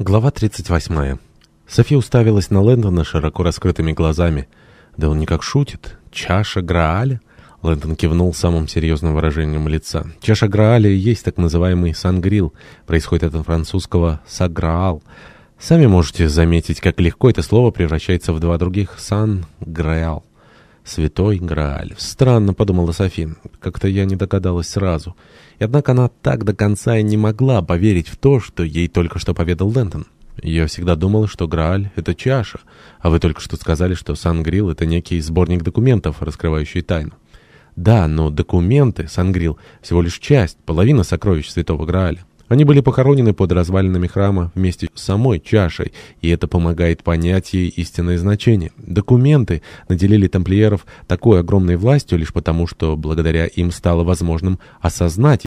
Глава 38. София уставилась на Лэндона широко раскрытыми глазами. Да он никак шутит. Чаша Грааля? Лэндон кивнул самым серьезным выражением лица. Чаша Грааля и есть так называемый сангрил. Происходит от французского «саграал». Сами можете заметить, как легко это слово превращается в два других «сан-граал». «Святой Грааль». Странно, подумала Софи. Как-то я не догадалась сразу. И однако она так до конца и не могла поверить в то, что ей только что поведал Лэнтон. Я всегда думала, что Грааль — это чаша, а вы только что сказали, что Сангрил — это некий сборник документов, раскрывающий тайну. Да, но документы, Сангрил, всего лишь часть, половина сокровищ Святого Грааля. Они были похоронены под развалинами храма вместе с самой чашей, и это помогает понять ей истинное значение. Документы наделили тамплиеров такой огромной властью лишь потому, что благодаря им стало возможным осознать